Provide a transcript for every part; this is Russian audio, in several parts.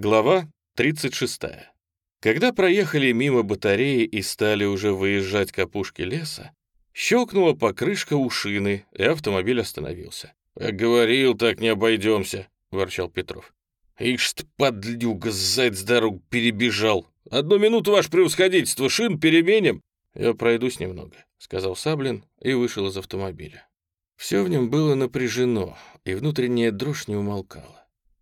Глава 36. Когда проехали мимо батареи и стали уже выезжать к опушке леса, щелкнула покрышка у шины, и автомобиль остановился. «Как говорил, так не обойдемся», — ворчал Петров. «Ишь ты, подлюга, заяц дорогу перебежал. Одну минуту, ваше превосходительство, шин переменим». «Я пройдусь немного», — сказал Саблин и вышел из автомобиля. Все в нем было напряжено, и внутренняя дрожь не умолкала.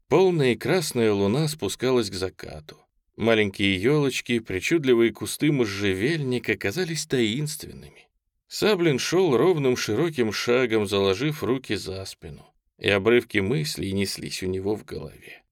Полная красная луна спускалась к закату. Маленькие елочки, причудливые кусты можжевельника казались таинственными. Саблин шел ровным широким шагом, заложив руки за спину, и обрывки мыслей неслись у него в голове.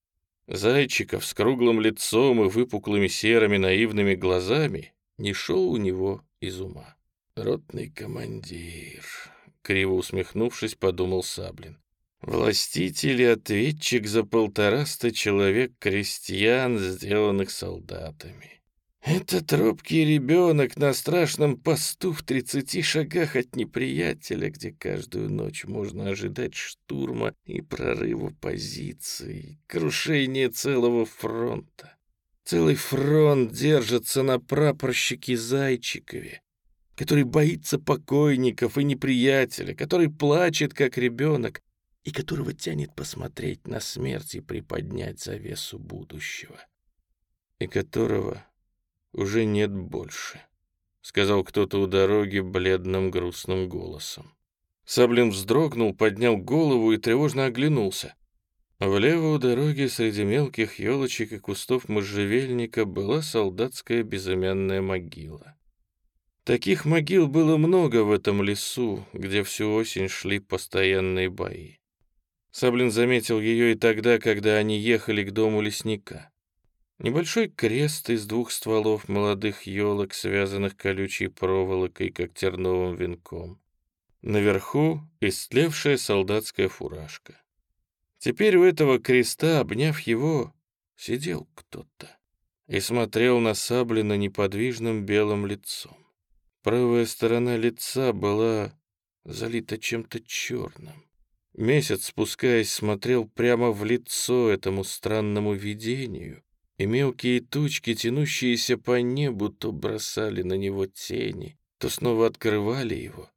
Зайчиков с круглым лицом и выпуклыми серыми наивными глазами не шел у него из ума. «Ротный командир», — криво усмехнувшись, подумал Саблин. Властитель и ответчик за полтораста человек крестьян, сделанных солдатами. Этот робкий ребенок на страшном посту в тридцати шагах от неприятеля, где каждую ночь можно ожидать штурма и прорыва позиций, крушения целого фронта. Целый фронт держится на прапорщике Зайчикове, который боится покойников и неприятеля, который плачет, как ребенок, и которого тянет посмотреть на смерть и приподнять завесу будущего, и которого уже нет больше, — сказал кто-то у дороги бледным грустным голосом. Саблин вздрогнул, поднял голову и тревожно оглянулся. Влево у дороги среди мелких елочек и кустов можжевельника была солдатская безымянная могила. Таких могил было много в этом лесу, где всю осень шли постоянные бои. Саблин заметил ее и тогда, когда они ехали к дому лесника. Небольшой крест из двух стволов молодых елок, связанных колючей проволокой, как терновым венком. Наверху истлевшая солдатская фуражка. Теперь у этого креста, обняв его, сидел кто-то и смотрел на Саблина неподвижным белым лицом. Правая сторона лица была залита чем-то черным. Месяц, спускаясь, смотрел прямо в лицо этому странному видению, и мелкие тучки, тянущиеся по небу, то бросали на него тени, то снова открывали его.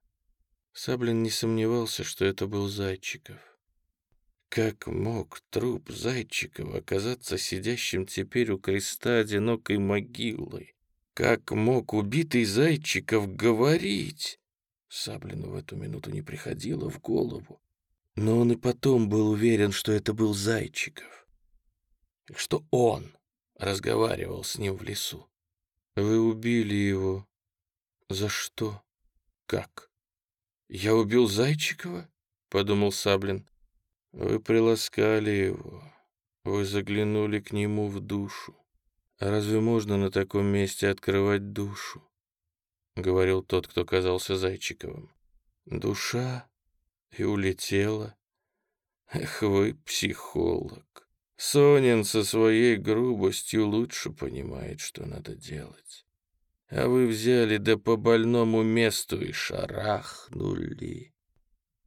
Саблин не сомневался, что это был Зайчиков. Как мог труп Зайчикова оказаться сидящим теперь у креста одинокой могилой? Как мог убитый Зайчиков говорить? Саблину в эту минуту не приходило в голову. Но он и потом был уверен, что это был Зайчиков. Что он разговаривал с ним в лесу. «Вы убили его. За что? Как? Я убил Зайчикова?» — подумал Саблин. «Вы приласкали его. Вы заглянули к нему в душу. А разве можно на таком месте открывать душу?» — говорил тот, кто казался Зайчиковым. «Душа и улетела. Эх вы, психолог. Сонин со своей грубостью лучше понимает, что надо делать. А вы взяли да по больному месту и шарахнули.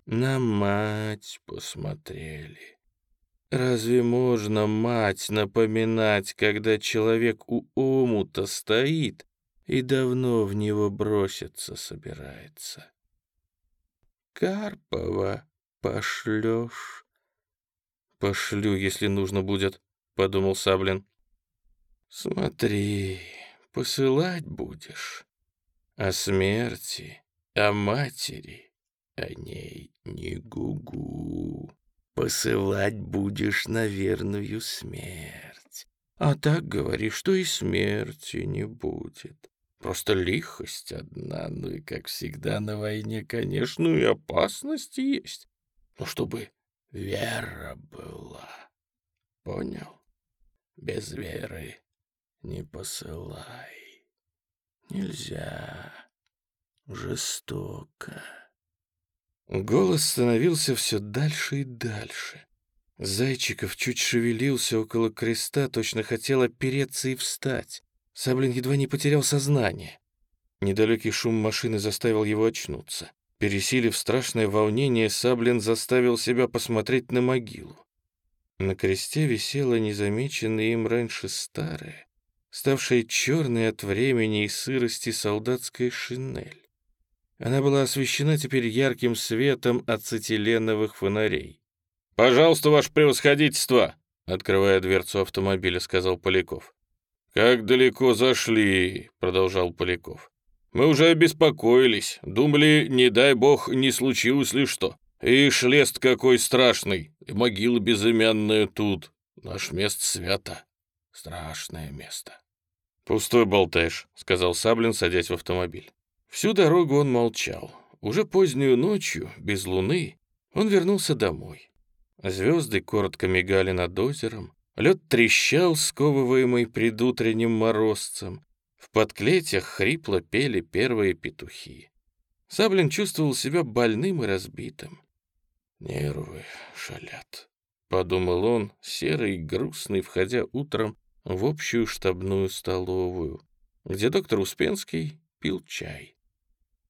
На мать посмотрели. Разве можно мать напоминать, когда человек у омута стоит и давно в него броситься собирается? Карпова пошлешь?» «Пошлю, если нужно будет», — подумал Саблин. «Смотри, посылать будешь. О смерти, о матери, о ней не гугу. Посылать будешь на верную смерть. А так говори, что и смерти не будет. Просто лихость одна, ну и, как всегда, на войне, конечно, и опасности есть. Но чтобы вера была. Понял? Без веры не посылай. Нельзя. Жестоко. Голос становился все дальше и дальше. Зайчиков чуть шевелился около креста, точно хотел опереться и встать. Саблин едва не потерял сознание. Недалекий шум машины заставил его очнуться. Пересилив страшное волнение, Саблин заставил себя посмотреть на могилу. На кресте висела незамеченная им раньше старая, ставшая черной от времени и сырости солдатская шинель. Она была освещена теперь ярким светом ацетиленовых фонарей. «Пожалуйста, ваше превосходительство!» — открывая дверцу автомобиля, сказал Поляков. «Как далеко зашли?» — продолжал Поляков. «Мы уже обеспокоились, думали, не дай бог, не случилось ли что. И шлест какой страшный, и могила безымянная тут. Наш место свято. Страшное место». «Пустой болтаешь», — сказал Саблин, садясь в автомобиль. Всю дорогу он молчал. Уже позднюю ночью, без луны, он вернулся домой. Звезды коротко мигали над озером, лед трещал, сковываемый предутренним морозцем. В подклетях хрипло пели первые петухи. Саблин чувствовал себя больным и разбитым. «Нервы шалят», — подумал он, серый и грустный, входя утром в общую штабную столовую, где доктор Успенский пил чай.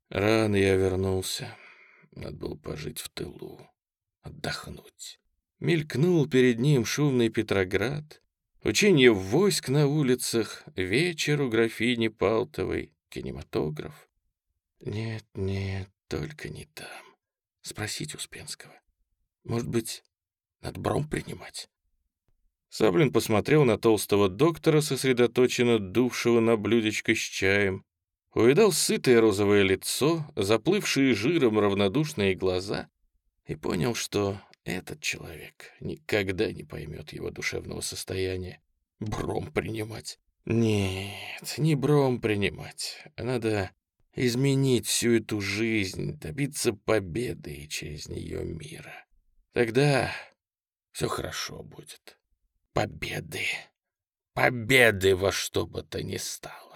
Рано я вернулся. Надо было пожить в тылу, отдохнуть. Мелькнул перед ним шумный Петроград, учение войск на улицах, вечер у графини Палтовой, кинематограф. Нет, нет, только не там. Спросить Успенского. Может быть, надо бром принимать? Саблин посмотрел на толстого доктора, сосредоточенно дувшего на блюдечко с чаем, увидал сытое розовое лицо, заплывшие жиром равнодушные глаза и понял, что этот человек никогда не поймет его душевного состояния. Бром принимать. Нет, не бром принимать. Надо изменить всю эту жизнь, добиться победы и через нее мира. Тогда все хорошо будет. Победы. Победы во что бы то ни стало.